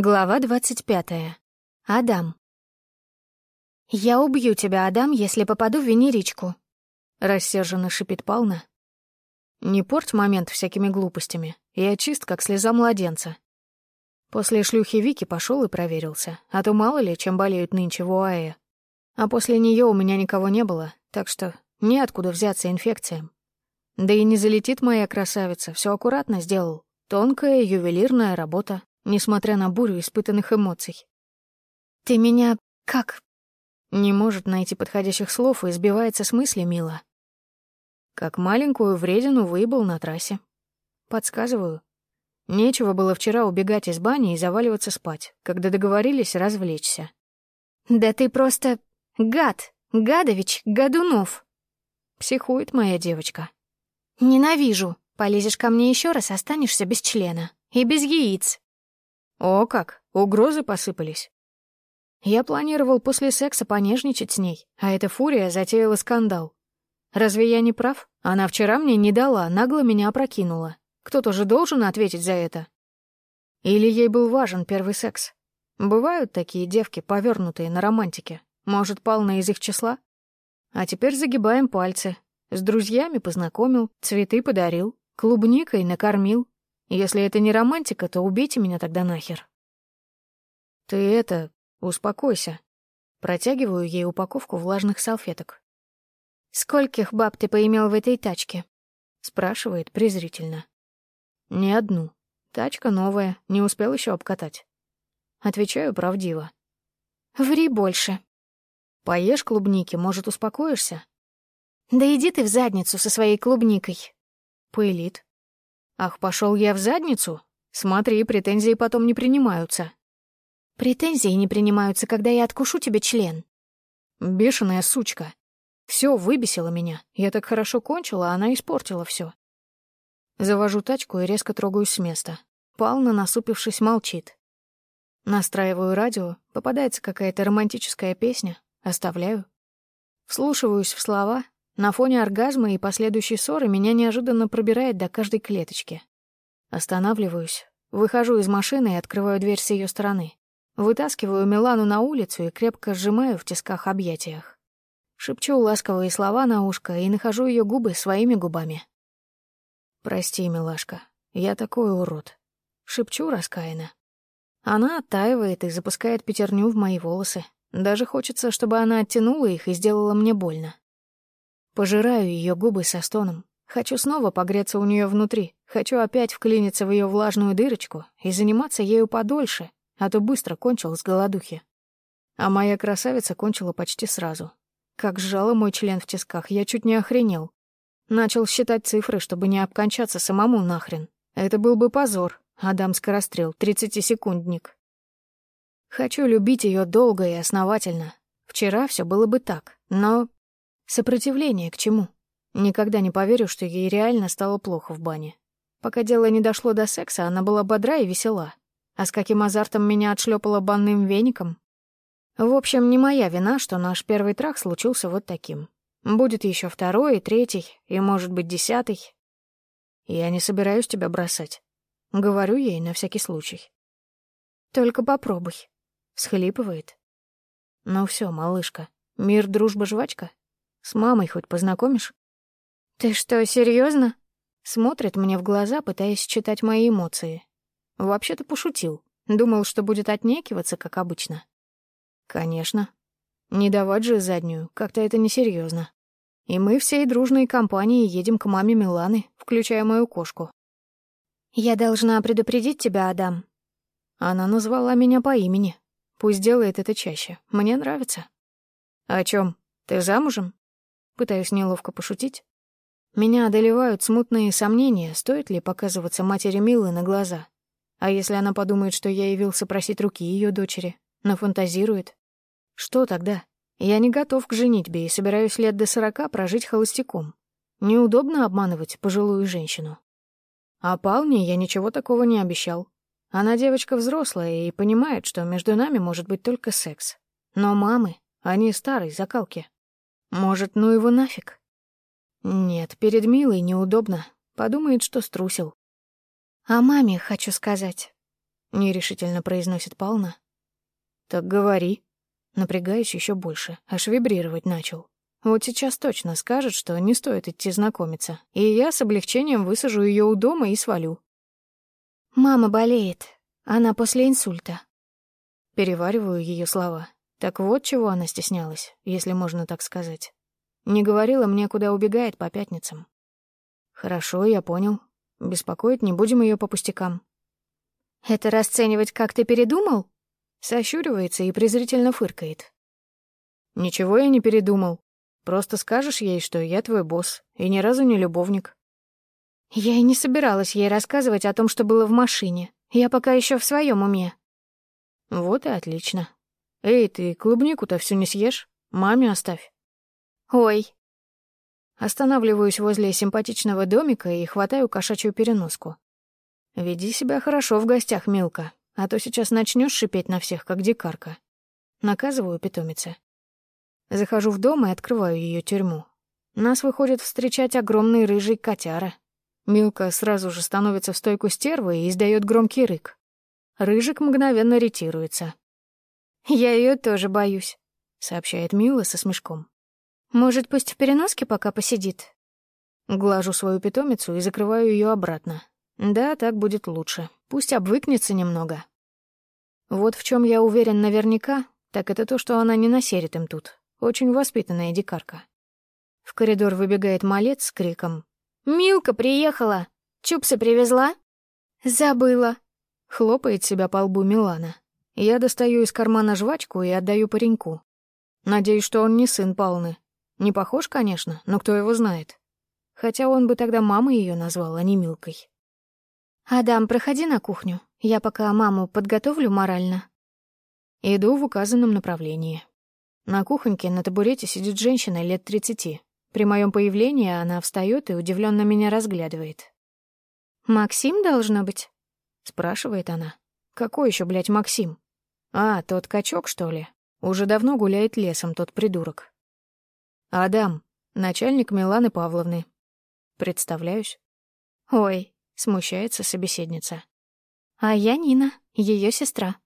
Глава двадцать пятая. Адам. «Я убью тебя, Адам, если попаду в венеричку», — рассерженно шипит Пална. «Не порть момент всякими глупостями. Я чист, как слеза младенца. После шлюхи Вики пошел и проверился, а то мало ли, чем болеют нынче в УАЭ. А после нее у меня никого не было, так что неоткуда взяться инфекциям. Да и не залетит моя красавица, все аккуратно сделал. Тонкая ювелирная работа, несмотря на бурю испытанных эмоций. «Ты меня как?» Не может найти подходящих слов и сбивается с мысли Мила. Как маленькую вредину выебал на трассе. Подсказываю. Нечего было вчера убегать из бани и заваливаться спать, когда договорились развлечься. «Да ты просто гад, Гадович, Гадунов!» Психует моя девочка. «Ненавижу. Полезешь ко мне еще раз, останешься без члена. И без яиц. О как, угрозы посыпались. Я планировал после секса понежничать с ней, а эта фурия затеяла скандал. Разве я не прав? Она вчера мне не дала, нагло меня опрокинула. Кто-то же должен ответить за это. Или ей был важен первый секс. Бывают такие девки, повернутые на романтике. Может, Пална из их числа? А теперь загибаем пальцы. С друзьями познакомил, цветы подарил, клубникой накормил, если это не романтика, то убейте меня тогда нахер. Ты это, успокойся. Протягиваю ей упаковку влажных салфеток. «Скольких баб ты поимел в этой тачке?» Спрашивает презрительно. «Не одну. Тачка новая, не успел еще обкатать». Отвечаю правдиво. «Ври больше». «Поешь клубники, может, успокоишься?» «Да иди ты в задницу со своей клубникой». Пылит. Ах, пошел я в задницу? Смотри, претензии потом не принимаются. Претензии не принимаются, когда я откушу тебе член. Бешеная сучка. Все выбесило меня. Я так хорошо кончила, она испортила все. Завожу тачку и резко трогаюсь с места. Пална, насупившись, молчит. Настраиваю радио, попадается какая-то романтическая песня, оставляю. Вслушиваюсь в слова, на фоне оргазма и последующей ссоры меня неожиданно пробирает до каждой клеточки. Останавливаюсь, выхожу из машины и открываю дверь с ее стороны. Вытаскиваю Милану на улицу и крепко сжимаю в тисках объятиях. Шепчу ласковые слова на ушко и нахожу ее губы своими губами. «Прости, милашка, я такой урод». Шепчу раскаянно. Она оттаивает и запускает пятерню в мои волосы. Даже хочется, чтобы она оттянула их и сделала мне больно. Пожираю ее губы со стоном. Хочу снова погреться у нее внутри. Хочу опять вклиниться в ее влажную дырочку и заниматься ею подольше, а то быстро кончил с голодухи. А моя красавица кончила почти сразу. Как сжала мой член в тисках, я чуть не охренел. Начал считать цифры, чтобы не обкончаться самому нахрен. Это был бы позор. Адам скорострел, тридцатисекундник. Хочу любить ее долго и основательно. Вчера все было бы так, но Сопротивление к чему? Никогда не поверю, что ей реально стало плохо в бане. Пока дело не дошло до секса, она была бодра и весела. А с каким азартом меня отшлепала банным веником? В общем, не моя вина, что наш первый трах случился вот таким. Будет еще второй и третий, и, может быть, десятый. Я не собираюсь тебя бросать. Говорю ей на всякий случай. Только попробуй. Схлипывает. Ну все, малышка, мир, дружба, жвачка. С мамой хоть познакомишь? Ты что, серьезно? Смотрит мне в глаза, пытаясь читать мои эмоции. Вообще-то пошутил. Думал, что будет отнекиваться, как обычно. Конечно. Не давать же заднюю, как-то это несерьезно. И мы всей дружной компанией едем к маме Миланы, включая мою кошку. Я должна предупредить тебя, Адам. Она назвала меня по имени. Пусть делает это чаще. Мне нравится. О чем? Ты замужем? Пытаюсь неловко пошутить. Меня одолевают смутные сомнения, стоит ли показываться матери Милы на глаза. А если она подумает, что я явился просить руки ее дочери, нафантазирует? Что тогда? Я не готов к женитьбе и собираюсь лет до сорока прожить холостяком. Неудобно обманывать пожилую женщину. А Палне я ничего такого не обещал. Она девочка взрослая и понимает, что между нами может быть только секс. Но мамы, они старой закалки. Может, ну его нафиг? Нет, перед Милой неудобно. Подумает, что струсил. А маме хочу сказать. — нерешительно произносит Павловна. «Так говори». Напрягаюсь еще больше, аж вибрировать начал. Вот сейчас точно скажет, что не стоит идти знакомиться, и я с облегчением высажу ее у дома и свалю. «Мама болеет. Она после инсульта». Перевариваю ее слова. Так вот чего она стеснялась, если можно так сказать. Не говорила мне, куда убегает по пятницам. Хорошо, я понял. Беспокоить не будем ее по пустякам. Это расценивать, как ты передумал? Сощуривается и презрительно фыркает. Ничего я не передумал. Просто скажешь ей, что я твой босс, и ни разу не любовник. Я и не собиралась ей рассказывать о том, что было в машине. Я пока еще в своем уме. Вот и отлично. Эй, ты клубнику-то всю не съешь? Маме оставь. Ой. Останавливаюсь возле симпатичного домика и хватаю кошачью переноску. Веди себя хорошо в гостях, Милка, а то сейчас начнешь шипеть на всех, как дикарка. Наказываю питомице. Захожу в дом и открываю ее тюрьму. Нас выходит встречать огромный рыжий котяра. Милка сразу же становится в стойку стервы и издает громкий рык. Рыжик мгновенно ретируется. «Я ее тоже боюсь», — сообщает Мила со смешком. «Может, пусть в переноске пока посидит?» Глажу свою питомицу и закрываю ее обратно. Да, так будет лучше. Пусть обвыкнется немного. Вот в чем я уверен наверняка, так это то, что она не насерит им тут. Очень воспитанная дикарка. В коридор выбегает малец с криком. «Милка приехала! Чупсы привезла?» «Забыла!» — хлопает себя по лбу Милана. Я достаю из кармана жвачку и отдаю пареньку. Надеюсь, что он не сын Палны. Не похож, конечно, но кто его знает. Хотя он бы тогда мамой ее назвал, а не Милкой. «Адам, проходи на кухню. Я пока маму подготовлю морально». Иду в указанном направлении. На кухоньке на табурете сидит женщина лет тридцати. При моем появлении она встает и удивленно меня разглядывает. «Максим, должно быть?» — спрашивает она. «Какой еще, блядь, Максим?» А, тот качок, что ли? Уже давно гуляет лесом тот придурок. Адам, начальник Миланы Павловны. Представляюсь. Ой, смущается собеседница. А я Нина, ее сестра.